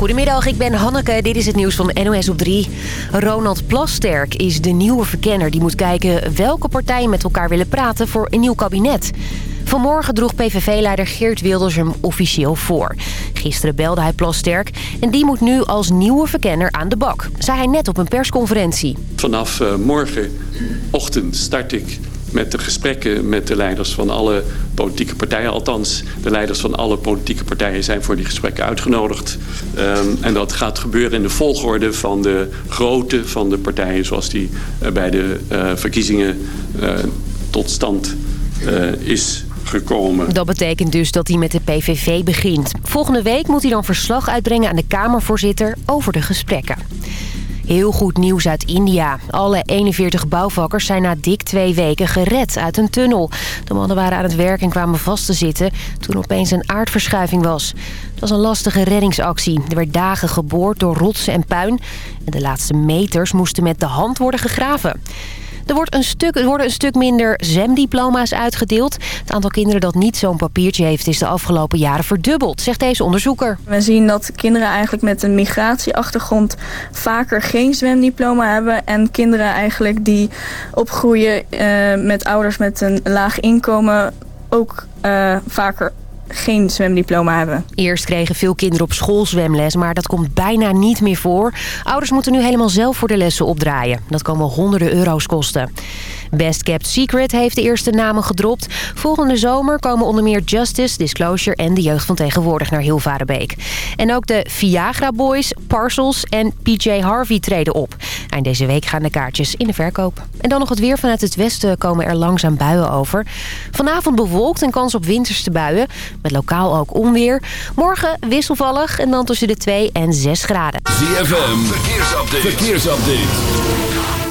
Goedemiddag, ik ben Hanneke. Dit is het nieuws van NOS op 3. Ronald Plasterk is de nieuwe verkenner. Die moet kijken welke partijen met elkaar willen praten voor een nieuw kabinet. Vanmorgen droeg PVV-leider Geert Wilders hem officieel voor. Gisteren belde hij Plasterk en die moet nu als nieuwe verkenner aan de bak. Zei hij net op een persconferentie. Vanaf uh, morgenochtend start ik met de gesprekken met de leiders van alle politieke partijen. Althans, de leiders van alle politieke partijen zijn voor die gesprekken uitgenodigd. Um, en dat gaat gebeuren in de volgorde van de grootte van de partijen... zoals die uh, bij de uh, verkiezingen uh, tot stand is gekomen. Dat betekent dus dat hij met de PVV begint. Volgende week moet hij dan verslag uitbrengen aan de Kamervoorzitter over de gesprekken. Heel goed nieuws uit India. Alle 41 bouwvakkers zijn na dik twee weken gered uit een tunnel. De mannen waren aan het werk en kwamen vast te zitten toen opeens een aardverschuiving was. Het was een lastige reddingsactie. Er werd dagen geboord door rotsen en puin. En de laatste meters moesten met de hand worden gegraven. Er, wordt een stuk, er worden een stuk minder zwemdiploma's uitgedeeld. Het aantal kinderen dat niet zo'n papiertje heeft... is de afgelopen jaren verdubbeld, zegt deze onderzoeker. We zien dat kinderen eigenlijk met een migratieachtergrond... vaker geen zwemdiploma hebben. En kinderen eigenlijk die opgroeien uh, met ouders met een laag inkomen... ook uh, vaker geen zwemdiploma hebben. Eerst kregen veel kinderen op school zwemles, maar dat komt bijna niet meer voor. Ouders moeten nu helemaal zelf voor de lessen opdraaien. Dat kan wel honderden euro's kosten. Best Kept Secret heeft de eerste namen gedropt. Volgende zomer komen onder meer Justice, Disclosure en de jeugd van tegenwoordig naar Hilvarenbeek. En ook de Viagra Boys, Parcels en PJ Harvey treden op. Eind deze week gaan de kaartjes in de verkoop. En dan nog het weer vanuit het westen komen er langzaam buien over. Vanavond bewolkt en kans op winterste buien. Met lokaal ook onweer. Morgen wisselvallig en dan tussen de 2 en 6 graden. ZFM, verkeersupdate. verkeersupdate.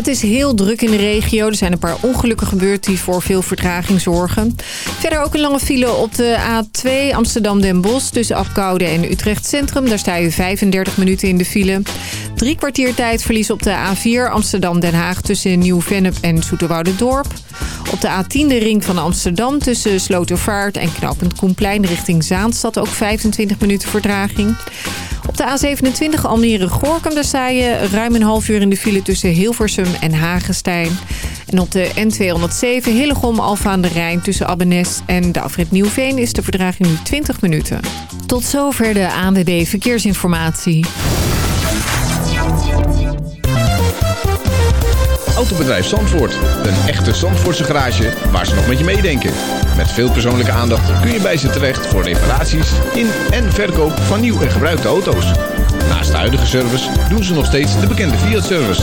Het is heel druk in de regio. Er zijn een paar ongelukken gebeurd die voor veel vertraging zorgen. Verder ook een lange file op de A2 Amsterdam-Den Bosch... tussen Apkoude en Utrecht Centrum. Daar sta je 35 minuten in de file. Drie kwartier tijdverlies op de A4 Amsterdam-Den Haag... tussen Nieuw-Vennep en Dorp. Op de A10 de ring van Amsterdam tussen Slotervaart en Knappend Koenplein... richting Zaanstad ook 25 minuten vertraging. Op de A27 Almere-Gorkum, daar sta je ruim een half uur in de file tussen Hilversum en Hagestein. En op de N207 Hillegom-Alfa aan de Rijn tussen Abbenes en de afrit Nieuwveen is de verdraging nu 20 minuten. Tot zover de ANWB Verkeersinformatie. Autobedrijf Zandvoort. Een echte Zandvoortse garage waar ze nog met je meedenken. Met veel persoonlijke aandacht kun je bij ze terecht voor reparaties in en verkoop van nieuw en gebruikte auto's. Naast de huidige service doen ze nog steeds de bekende Fiat-service.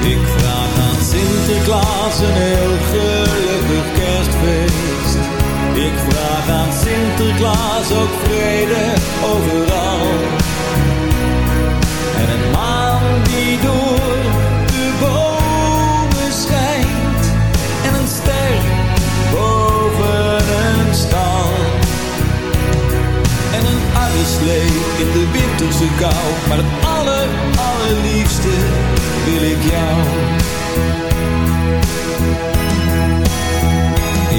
Ik vraag aan Sinterklaas een heel gelukkig kerstfeest. Ik vraag aan Sinterklaas ook vrede overal. En een maan die door de bomen schijnt. En een ster boven een stal. En een uilslee in de winterse kou. Maar het aller, allerliefste wil ik jou.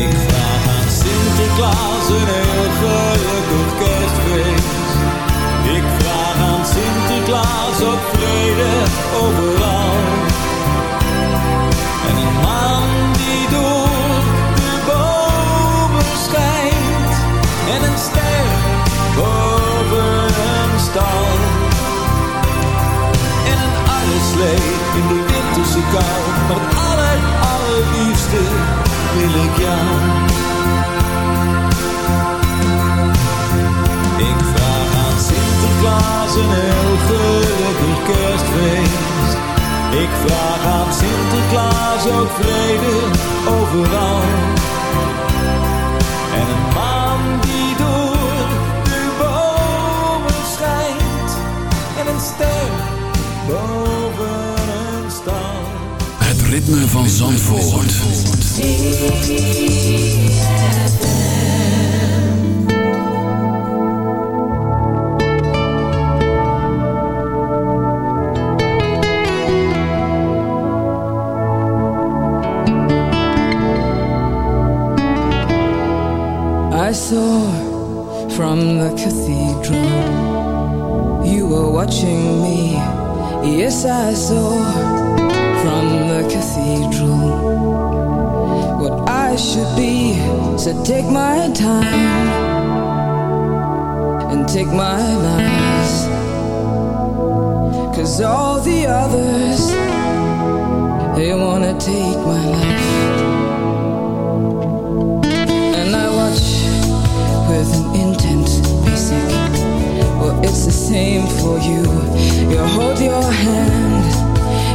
Ik vraag aan Sinterklaas een heel gelukkig kerstfeest. Ik vraag aan Sinterklaas ook vrede overal. En een maan die door de bomen schijnt. En een ster boven een stal. En een uilslee in de winterse kou. Het aller, allerliefste wil ik jou. Ik vraag aan Sinterklaas een heel gelukkig kerstfeest. Ik vraag aan Sinterklaas ook vrede overal. Ritme van Zandvoort. I saw from the cathedral you were watching me. Yes, I saw the cathedral what I should be. So take my time and take my lies. Cause all the others, they wanna take my life. And I watch with an intent basic. Well, it's the same for you. You hold your hand,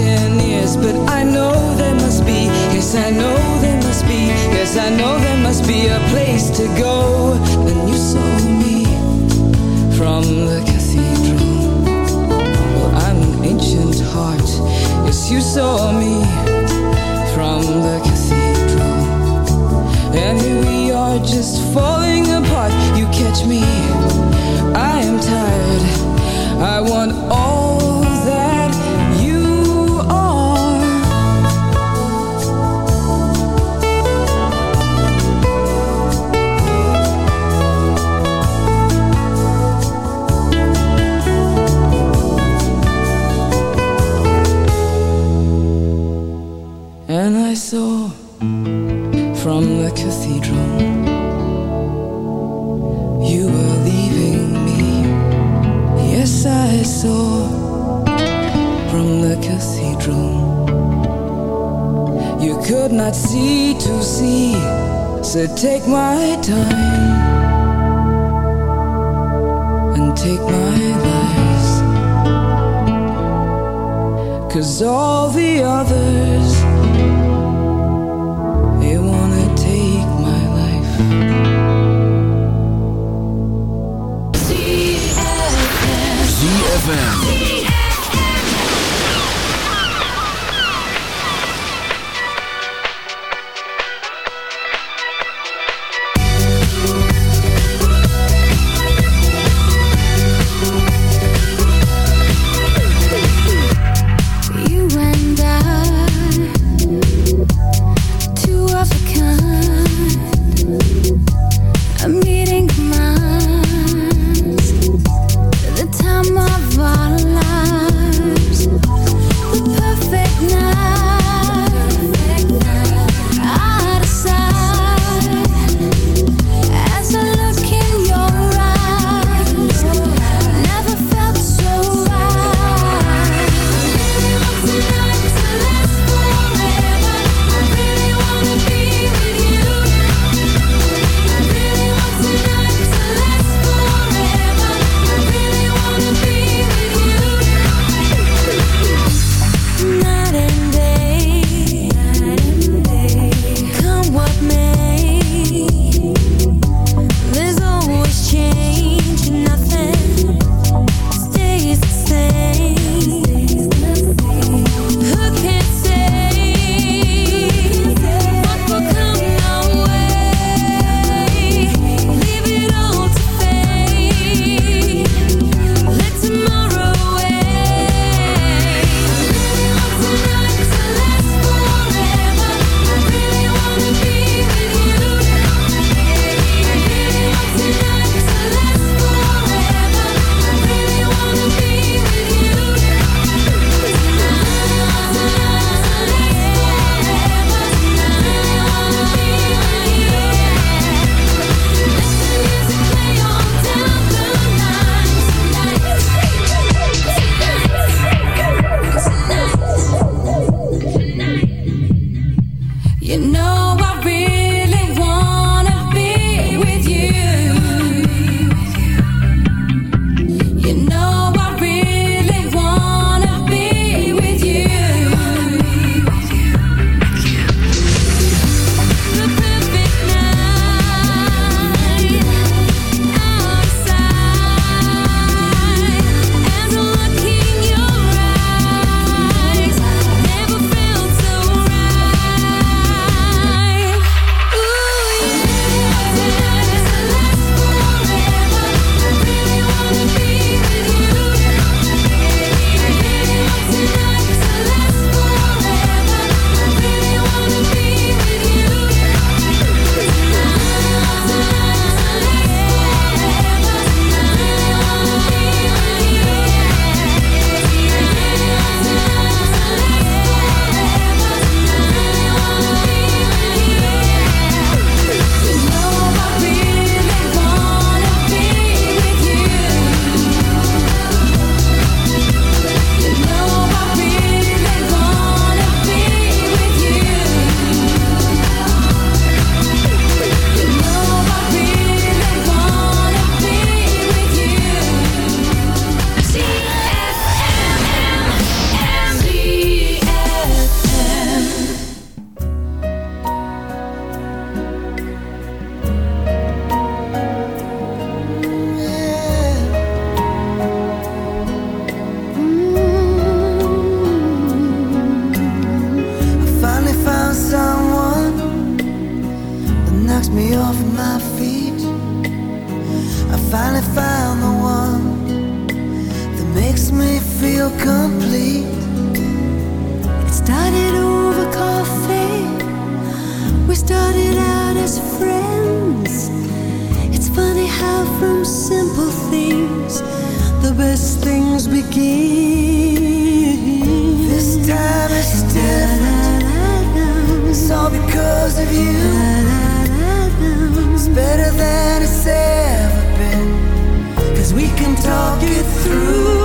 engineers, but I know there must be. Yes, I know there must be. Yes, I know there must be a place to go. When you saw me from the cathedral, well, I'm an ancient heart. Yes, you saw me can talk it through.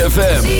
ZFM.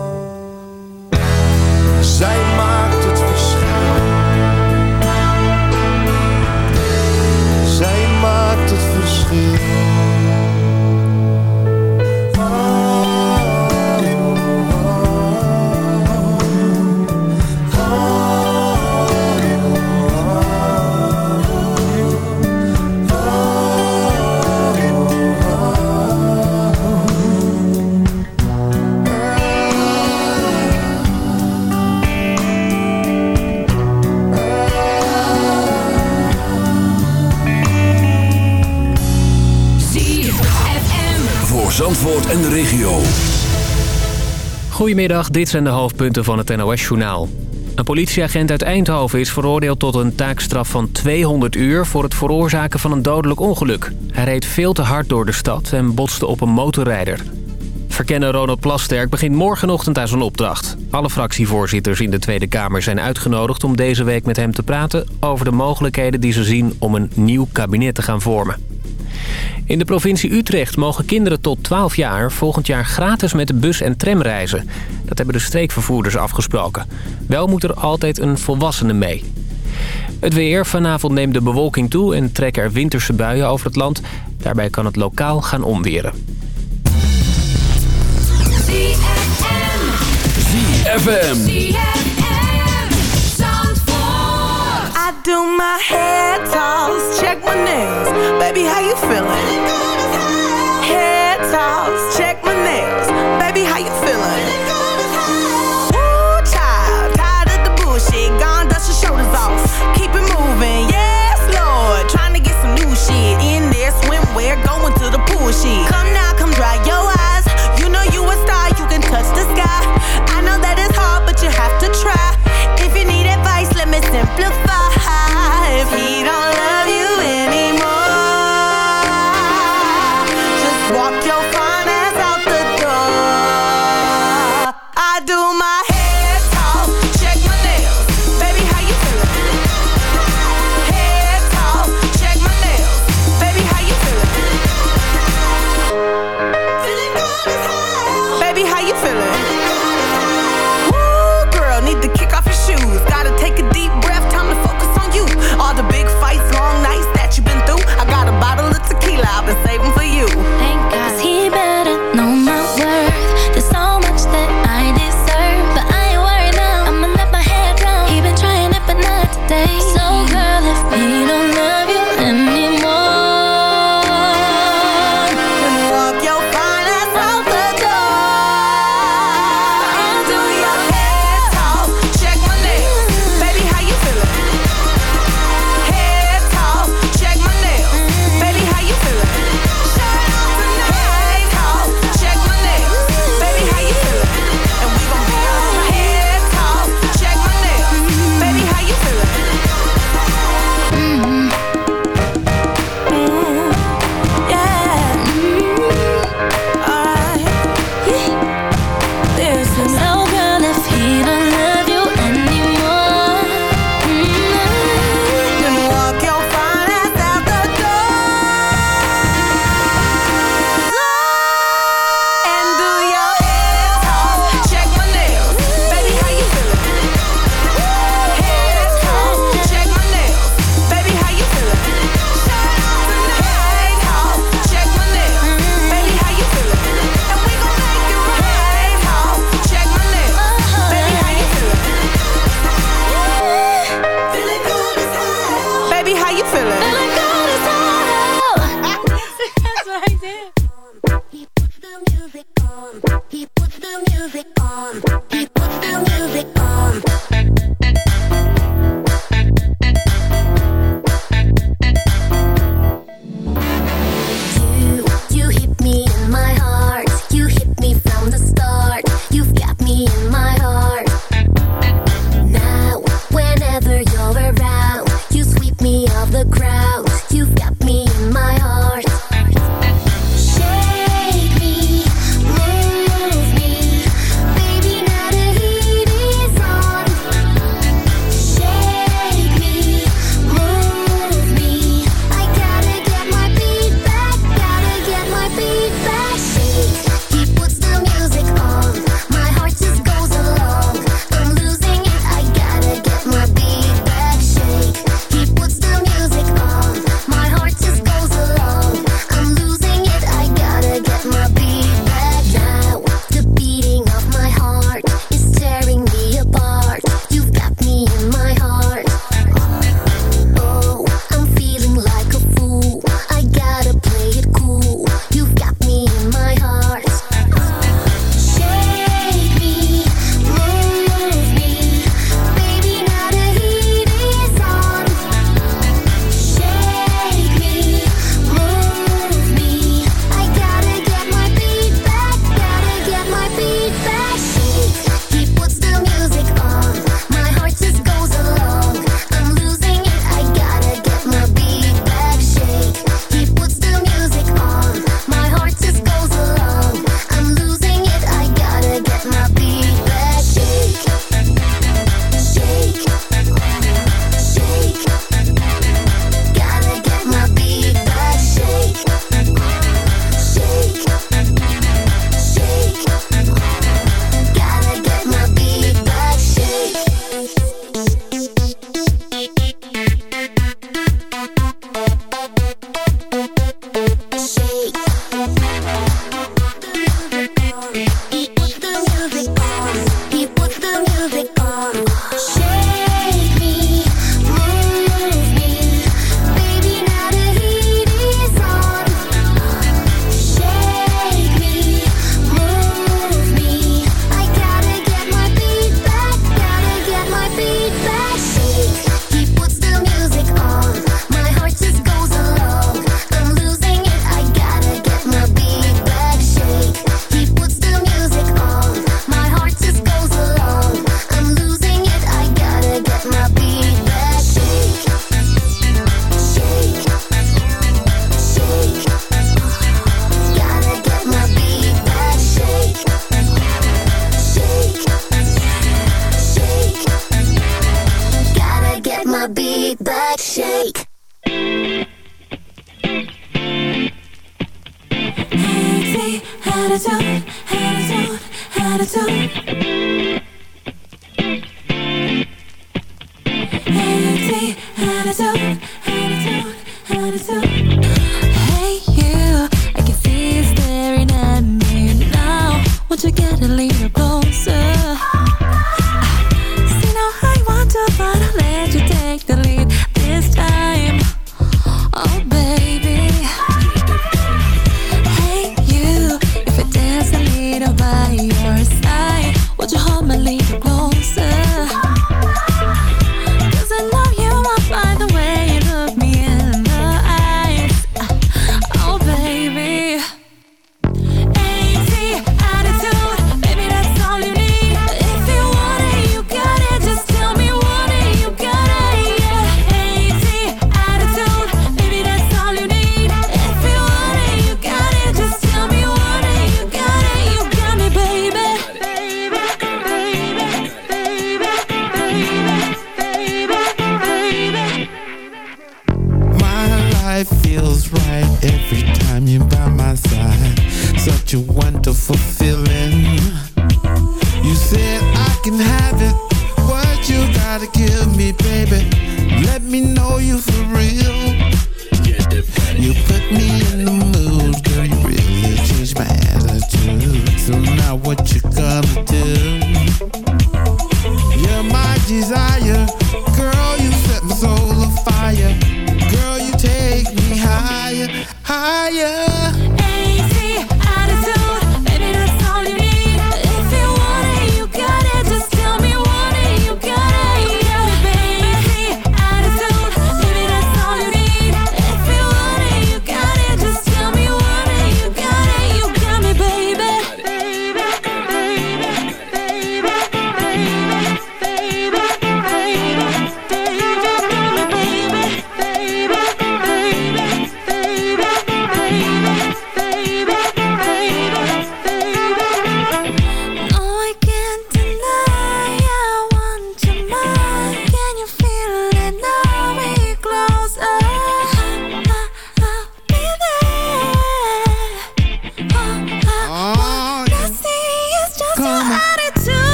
En de regio. Goedemiddag, dit zijn de hoofdpunten van het NOS-journaal. Een politieagent uit Eindhoven is veroordeeld tot een taakstraf van 200 uur... voor het veroorzaken van een dodelijk ongeluk. Hij reed veel te hard door de stad en botste op een motorrijder. Verkenner Ronald Plasterk begint morgenochtend aan zijn opdracht. Alle fractievoorzitters in de Tweede Kamer zijn uitgenodigd om deze week met hem te praten... over de mogelijkheden die ze zien om een nieuw kabinet te gaan vormen. In de provincie Utrecht mogen kinderen tot 12 jaar volgend jaar gratis met de bus en tram reizen. Dat hebben de streekvervoerders afgesproken. Wel moet er altijd een volwassene mee. Het weer. Vanavond neemt de bewolking toe en trekken er winterse buien over het land. Daarbij kan het lokaal gaan omweren. ZFM. Do my hair toss, check my nails. Baby, how you feeling? Head toss, check my nails. Baby, walk, you'll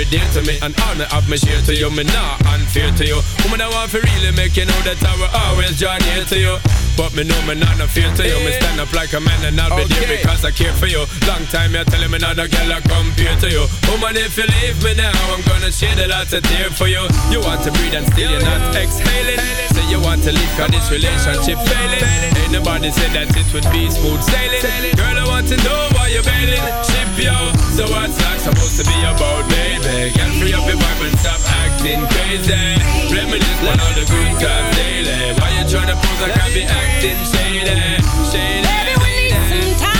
you're dear to me, and honor of me share to you, me not unfair to you. Woman, I want to really make you know that I will always join here to you. But me know me not no fear to you. Me stand up like a man and I'll be there because I care for you. Long time you're telling me not a girl I compare to you. Woman, if you leave me now, I'm gonna shed a lot of tears for you. You want to breathe and still you're not exhaling. Say you want to leave cause this relationship failing. Ain't nobody said that it would be smooth sailing. Girl, I want to know why you're bailing. Ship yo. So what's that supposed to be about, baby? Get free up your vibe and stop acting crazy. Reminisce on all the good times daily. Why you tryna pose I be acting shady? Shady. Baby, we need some time